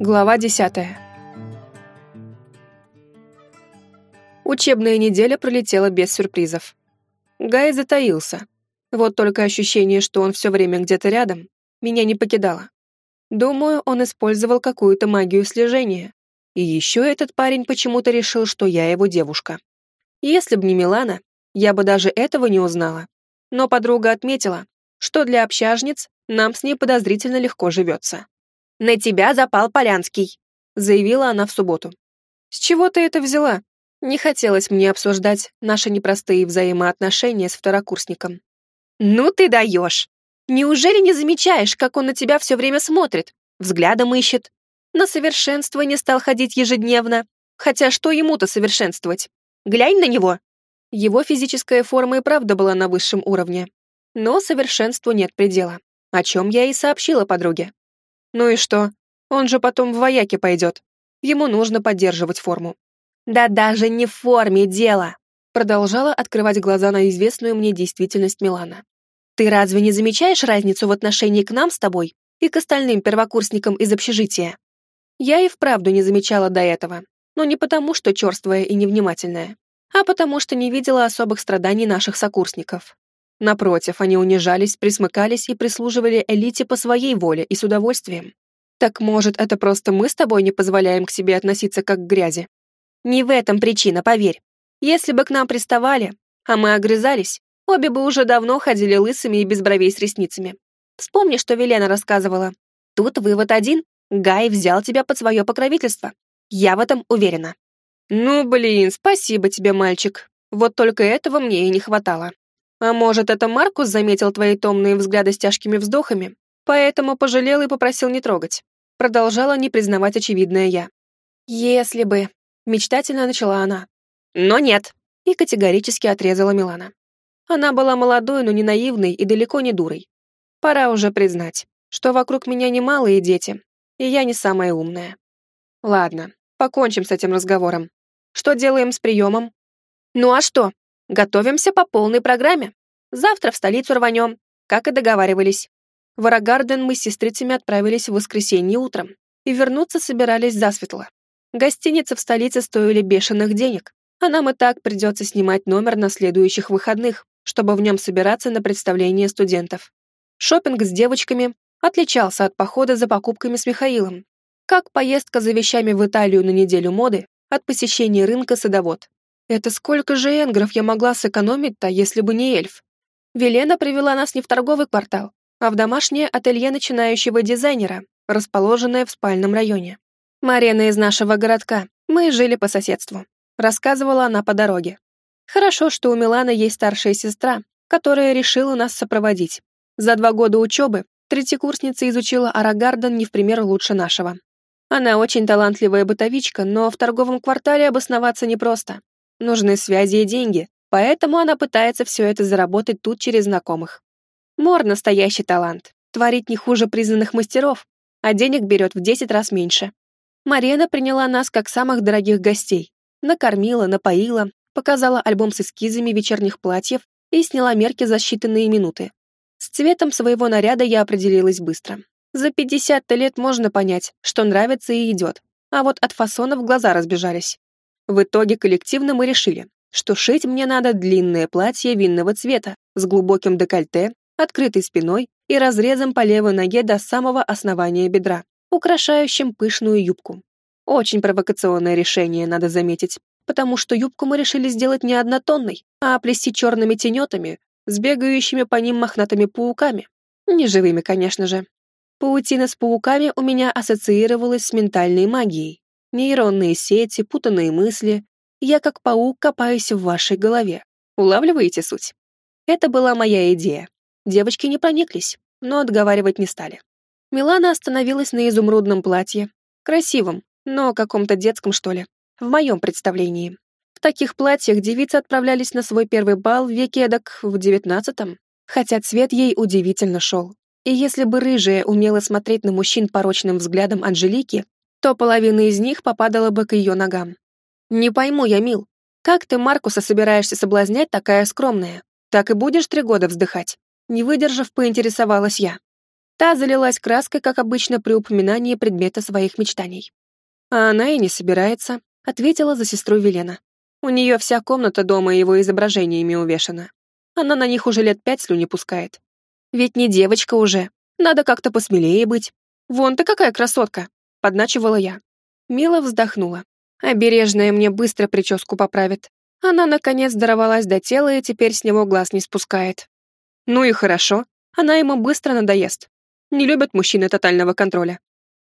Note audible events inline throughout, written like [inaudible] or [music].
Глава 10. Учебная неделя пролетела без сюрпризов. Гай затаился. Вот только ощущение, что он все время где-то рядом, меня не покидало. Думаю, он использовал какую-то магию слежения. И еще этот парень почему-то решил, что я его девушка. Если б не Милана, я бы даже этого не узнала. Но подруга отметила, что для общажниц нам с ней подозрительно легко живется. «На тебя запал Полянский», — заявила она в субботу. «С чего ты это взяла?» Не хотелось мне обсуждать наши непростые взаимоотношения с второкурсником. «Ну ты даешь! Неужели не замечаешь, как он на тебя все время смотрит, взглядом ищет? На совершенствование стал ходить ежедневно. Хотя что ему-то совершенствовать? Глянь на него!» Его физическая форма и правда была на высшем уровне. Но совершенству нет предела, о чем я и сообщила подруге. Ну и что? Он же потом в вояке пойдет. Ему нужно поддерживать форму. Да даже не в форме дело. Продолжала открывать глаза на известную мне действительность Милана. Ты разве не замечаешь разницу в отношении к нам с тобой и к остальным первокурсникам из общежития? Я и вправду не замечала до этого, но не потому, что черствая и невнимательная, а потому что не видела особых страданий наших сокурсников. Напротив, они унижались, присмыкались и прислуживали элите по своей воле и с удовольствием. Так может, это просто мы с тобой не позволяем к себе относиться как к грязи? Не в этом причина, поверь. Если бы к нам приставали, а мы огрызались, обе бы уже давно ходили лысыми и без бровей с ресницами. Вспомни, что Велена рассказывала. Тут вывод один. Гай взял тебя под свое покровительство. Я в этом уверена. Ну, блин, спасибо тебе, мальчик. Вот только этого мне и не хватало. А может, это Маркус заметил твои томные взгляды с тяжкими вздохами, поэтому пожалел и попросил не трогать. Продолжала не признавать очевидное я. «Если бы...» — мечтательно начала она. «Но нет!» — и категорически отрезала Милана. Она была молодой, но не наивной и далеко не дурой. Пора уже признать, что вокруг меня немалые дети, и я не самая умная. Ладно, покончим с этим разговором. Что делаем с приемом? Ну а что? Готовимся по полной программе. Завтра в столицу рванем, как и договаривались. В Арагарден мы с сестрицами отправились в воскресенье утром и вернуться собирались засветло. Гостиницы в столице стоили бешеных денег, а нам и так придется снимать номер на следующих выходных, чтобы в нем собираться на представление студентов. Шопинг с девочками отличался от похода за покупками с Михаилом, как поездка за вещами в Италию на неделю моды от посещения рынка садовод. Это сколько же энгров я могла сэкономить-то, если бы не эльф? Велена привела нас не в торговый квартал, а в домашнее ателье начинающего дизайнера, расположенное в спальном районе. Марена из нашего городка, мы жили по соседству. Рассказывала она по дороге. Хорошо, что у Миланы есть старшая сестра, которая решила нас сопроводить. За два года учебы третьекурсница изучила Арагарден не в пример лучше нашего. Она очень талантливая бытовичка, но в торговом квартале обосноваться непросто. Нужны связи и деньги, поэтому она пытается все это заработать тут через знакомых. Мор — настоящий талант. Творить не хуже признанных мастеров, а денег берет в 10 раз меньше. Марена приняла нас как самых дорогих гостей. Накормила, напоила, показала альбом с эскизами вечерних платьев и сняла мерки за считанные минуты. С цветом своего наряда я определилась быстро. За 50 лет можно понять, что нравится и идет, а вот от фасонов глаза разбежались. В итоге коллективно мы решили, что шить мне надо длинное платье винного цвета с глубоким декольте, открытой спиной и разрезом по левой ноге до самого основания бедра, украшающим пышную юбку. Очень провокационное решение, надо заметить, потому что юбку мы решили сделать не однотонной, а оплести черными тенетами с бегающими по ним мохнатыми пауками. Неживыми, конечно же. Паутина с пауками у меня ассоциировалась с ментальной магией, Нейронные сети, путанные мысли. Я как паук копаюсь в вашей голове. Улавливаете суть? Это была моя идея. Девочки не прониклись, но отговаривать не стали. Милана остановилась на изумрудном платье. Красивом, но каком-то детском, что ли. В моем представлении. В таких платьях девицы отправлялись на свой первый бал в веке эдак в девятнадцатом. Хотя цвет ей удивительно шел. И если бы рыжая умела смотреть на мужчин порочным взглядом Анжелики, то половина из них попадала бы к ее ногам. «Не пойму я, Мил, как ты Маркуса собираешься соблазнять такая скромная? Так и будешь три года вздыхать?» Не выдержав, поинтересовалась я. Та залилась краской, как обычно, при упоминании предмета своих мечтаний. А она и не собирается, ответила за сестру Велена. У нее вся комната дома его изображениями увешана. Она на них уже лет пять слюни пускает. Ведь не девочка уже, надо как-то посмелее быть. Вон ты какая красотка, подначивала я. Мила вздохнула. Обережная мне быстро прическу поправит. Она, наконец, дорвалась до тела и теперь с него глаз не спускает. Ну и хорошо, она ему быстро надоест. Не любят мужчины тотального контроля.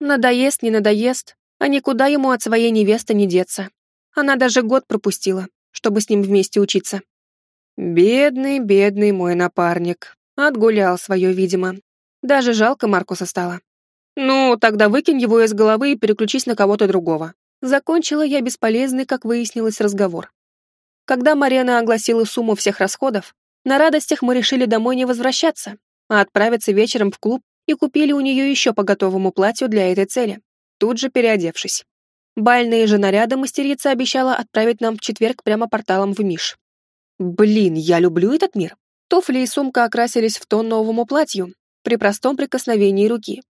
Надоест, не надоест, а никуда ему от своей невесты не деться. Она даже год пропустила, чтобы с ним вместе учиться. Бедный, бедный мой напарник. Отгулял свое, видимо. Даже жалко Маркуса стало. Ну, тогда выкинь его из головы и переключись на кого-то другого. Закончила я бесполезный, как выяснилось, разговор. Когда Марена огласила сумму всех расходов, на радостях мы решили домой не возвращаться, а отправиться вечером в клуб и купили у нее еще по готовому платью для этой цели, тут же переодевшись. Бальные же наряды мастерица обещала отправить нам в четверг прямо порталом в Миш. Блин, я люблю этот мир. Туфли и сумка окрасились в тон новому платью при простом прикосновении руки.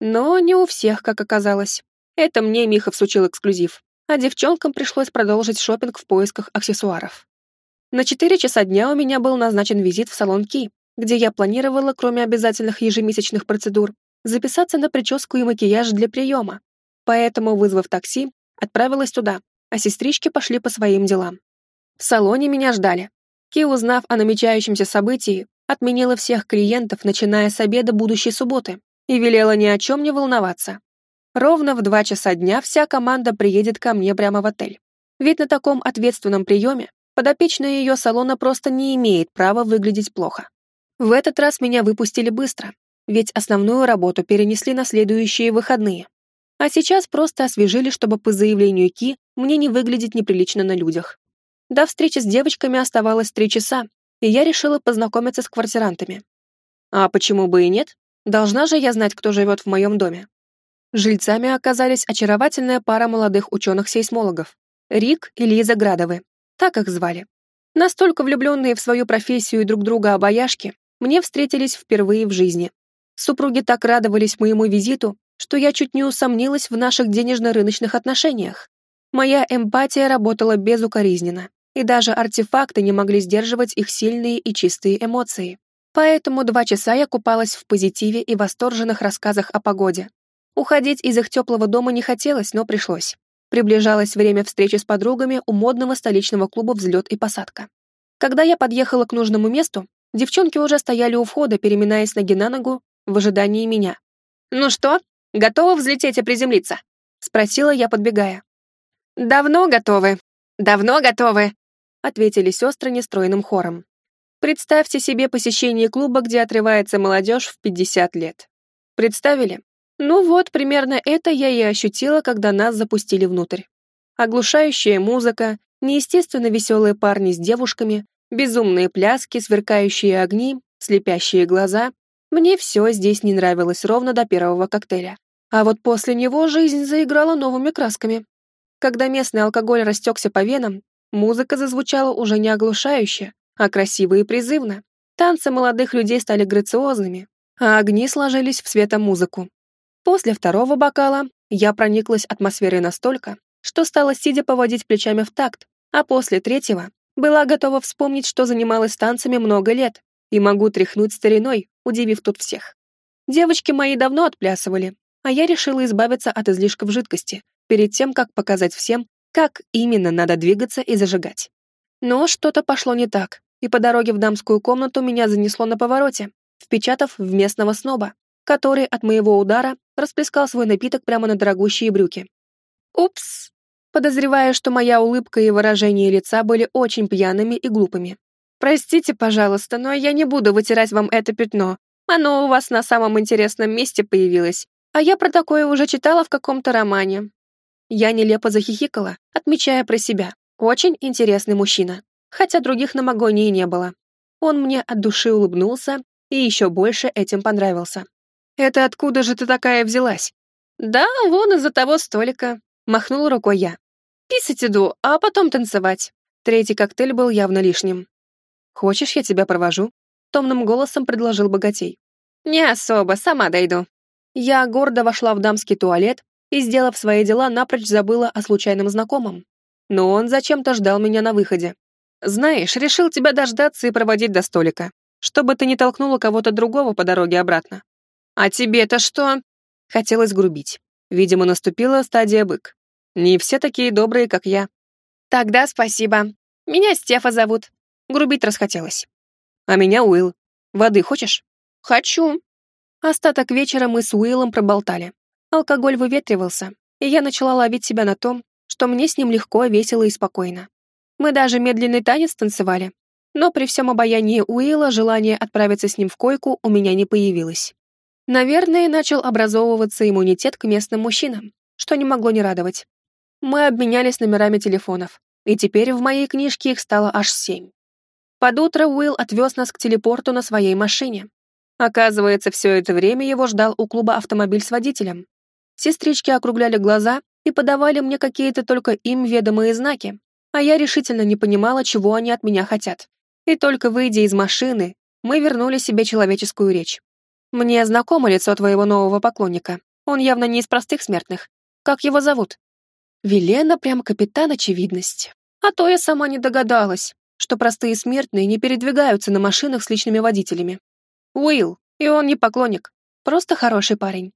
Но не у всех, как оказалось. Это мне Миха всучил эксклюзив, а девчонкам пришлось продолжить шопинг в поисках аксессуаров. На 4 часа дня у меня был назначен визит в салон Ки, где я планировала, кроме обязательных ежемесячных процедур, записаться на прическу и макияж для приема. Поэтому, вызвав такси, отправилась туда, а сестрички пошли по своим делам. В салоне меня ждали. Ки, узнав о намечающемся событии, отменила всех клиентов, начиная с обеда будущей субботы, и велела ни о чем не волноваться. Ровно в два часа дня вся команда приедет ко мне прямо в отель. Ведь на таком ответственном приеме подопечная ее салона просто не имеет права выглядеть плохо. В этот раз меня выпустили быстро, ведь основную работу перенесли на следующие выходные. А сейчас просто освежили, чтобы по заявлению Ки мне не выглядеть неприлично на людях. До встречи с девочками оставалось три часа, и я решила познакомиться с квартирантами. А почему бы и нет? Должна же я знать, кто живет в моем доме. Жильцами оказались очаровательная пара молодых ученых-сейсмологов — Рик и Лиза Градовы. Так их звали. Настолько влюбленные в свою профессию и друг друга обаяшки, мне встретились впервые в жизни. Супруги так радовались моему визиту, что я чуть не усомнилась в наших денежно-рыночных отношениях. Моя эмпатия работала безукоризненно, и даже артефакты не могли сдерживать их сильные и чистые эмоции. Поэтому два часа я купалась в позитиве и восторженных рассказах о погоде. Уходить из их теплого дома не хотелось, но пришлось. Приближалось время встречи с подругами у модного столичного клуба «Взлет и посадка». Когда я подъехала к нужному месту, девчонки уже стояли у входа, переминаясь ноги на ногу в ожидании меня. «Ну что, готова взлететь и приземлиться?» — спросила я, подбегая. «Давно готовы, давно готовы», — ответили сестры нестройным хором. Представьте себе посещение клуба, где отрывается молодежь в 50 лет. Представили? Ну вот, примерно это я и ощутила, когда нас запустили внутрь. Оглушающая музыка, неестественно веселые парни с девушками, безумные пляски, сверкающие огни, слепящие глаза. Мне все здесь не нравилось ровно до первого коктейля. А вот после него жизнь заиграла новыми красками. Когда местный алкоголь растекся по венам, музыка зазвучала уже не оглушающе, а красиво и призывно. Танцы молодых людей стали грациозными, а огни сложились в светомузыку. После второго бокала я прониклась атмосферой настолько, что стала сидя поводить плечами в такт, а после третьего была готова вспомнить, что занималась танцами много лет и могу тряхнуть стариной, удивив тут всех. Девочки мои давно отплясывали, а я решила избавиться от излишков жидкости перед тем, как показать всем, как именно надо двигаться и зажигать. Но что-то пошло не так, и по дороге в дамскую комнату меня занесло на повороте, впечатав в местного сноба, который от моего удара расплескал свой напиток прямо на дорогущие брюки. Упс! Подозревая, что моя улыбка и выражение лица были очень пьяными и глупыми. Простите, пожалуйста, но я не буду вытирать вам это пятно. Оно у вас на самом интересном месте появилось, а я про такое уже читала в каком-то романе. Я нелепо захихикала, отмечая про себя. Очень интересный мужчина, хотя других на Магонии не было. Он мне от души улыбнулся и еще больше этим понравился. «Это откуда же ты такая взялась?» «Да, вон из-за того столика», — махнул рукой я. «Писать иду, а потом танцевать». Третий коктейль был явно лишним. «Хочешь, я тебя провожу?» — томным голосом предложил богатей. «Не особо, сама дойду». Я гордо вошла в дамский туалет и, сделав свои дела, напрочь забыла о случайном знакомом. Но он зачем-то ждал меня на выходе. «Знаешь, решил тебя дождаться и проводить до столика, чтобы ты не толкнула кого-то другого по дороге обратно». «А тебе-то что?» Хотелось грубить. Видимо, наступила стадия бык. Не все такие добрые, как я. «Тогда спасибо. Меня Стефа зовут. Грубить расхотелось». «А меня Уилл. Воды хочешь?» «Хочу». Остаток вечера мы с Уиллом проболтали. Алкоголь выветривался, и я начала ловить себя на том, что мне с ним легко, весело и спокойно. Мы даже медленный танец танцевали, но при всем обаянии Уилла желание отправиться с ним в койку у меня не появилось. Наверное, начал образовываться иммунитет к местным мужчинам, что не могло не радовать. Мы обменялись номерами телефонов, и теперь в моей книжке их стало аж семь. Под утро Уилл отвез нас к телепорту на своей машине. Оказывается, все это время его ждал у клуба автомобиль с водителем. Сестрички округляли глаза и подавали мне какие-то только им ведомые знаки, а я решительно не понимала, чего они от меня хотят. И только выйдя из машины, мы вернули себе человеческую речь. Мне знакомо лицо твоего нового поклонника. Он явно не из простых смертных. Как его зовут? Велена прям капитан очевидность. А то я сама не догадалась, что простые смертные не передвигаются на машинах с личными водителями. Уилл, и он не поклонник, просто хороший парень.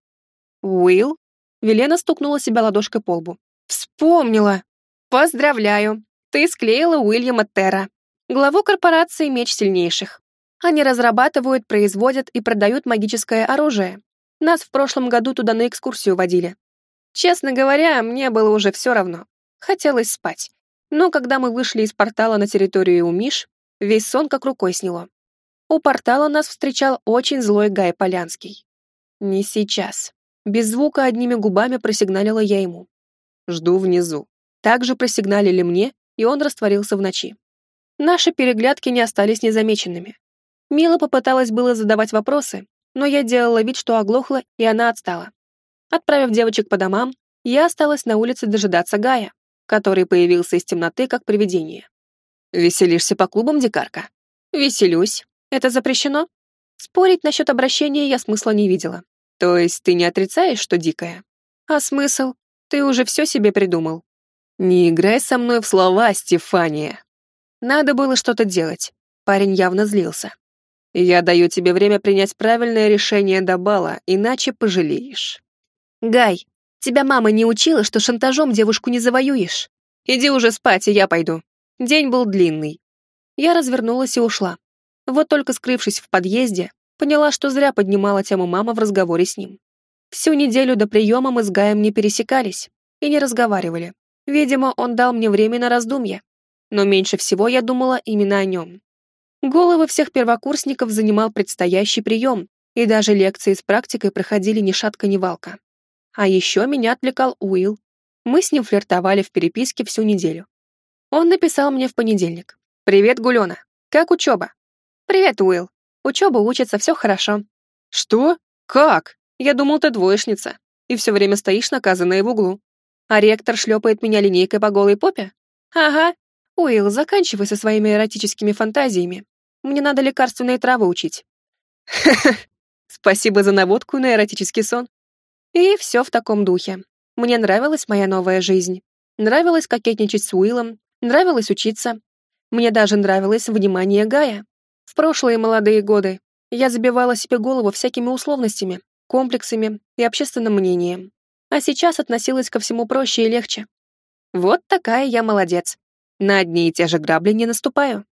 Уилл? Велена стукнула себя ладошкой по лбу. «Вспомнила! Поздравляю! Ты склеила Уильяма Терра, главу корпорации «Меч сильнейших». Они разрабатывают, производят и продают магическое оружие. Нас в прошлом году туда на экскурсию водили. Честно говоря, мне было уже все равно. Хотелось спать. Но когда мы вышли из портала на территорию у Миш, весь сон как рукой сняло. У портала нас встречал очень злой Гай Полянский. Не сейчас. Без звука одними губами просигналила я ему. Жду внизу. Также просигналили мне, и он растворился в ночи. Наши переглядки не остались незамеченными. Мила попыталась было задавать вопросы, но я делала вид, что оглохла, и она отстала. Отправив девочек по домам, я осталась на улице дожидаться Гая, который появился из темноты как привидение. «Веселишься по клубам, дикарка?» «Веселюсь. Это запрещено?» Спорить насчет обращения я смысла не видела. То есть ты не отрицаешь, что дикая? А смысл? Ты уже все себе придумал. Не играй со мной в слова, Стефания. Надо было что-то делать. Парень явно злился. Я даю тебе время принять правильное решение до бала, иначе пожалеешь. Гай, тебя мама не учила, что шантажом девушку не завоюешь. Иди уже спать, и я пойду. День был длинный. Я развернулась и ушла. Вот только скрывшись в подъезде, Поняла, что зря поднимала тему мама в разговоре с ним. Всю неделю до приема мы с Гаем не пересекались и не разговаривали. Видимо, он дал мне время на раздумье. Но меньше всего я думала именно о нем. Головы всех первокурсников занимал предстоящий прием, и даже лекции с практикой проходили ни шатка, ни валка. А еще меня отвлекал Уилл. Мы с ним флиртовали в переписке всю неделю. Он написал мне в понедельник. «Привет, Гулена. Как учеба?» «Привет, Уилл. Учеба учится, все хорошо». «Что? Как? Я думал, ты двоечница, и все время стоишь наказанная в углу. А ректор шлепает меня линейкой по голой попе? Ага. Уилл, заканчивай со своими эротическими фантазиями. Мне надо лекарственные травы учить. [laughs] Спасибо за наводку на эротический сон. И все в таком духе. Мне нравилась моя новая жизнь. Нравилось кокетничать с Уиллом, нравилось учиться. Мне даже нравилось внимание Гая. В прошлые молодые годы я забивала себе голову всякими условностями, комплексами и общественным мнением. А сейчас относилась ко всему проще и легче. Вот такая я молодец. На одни и те же грабли не наступаю.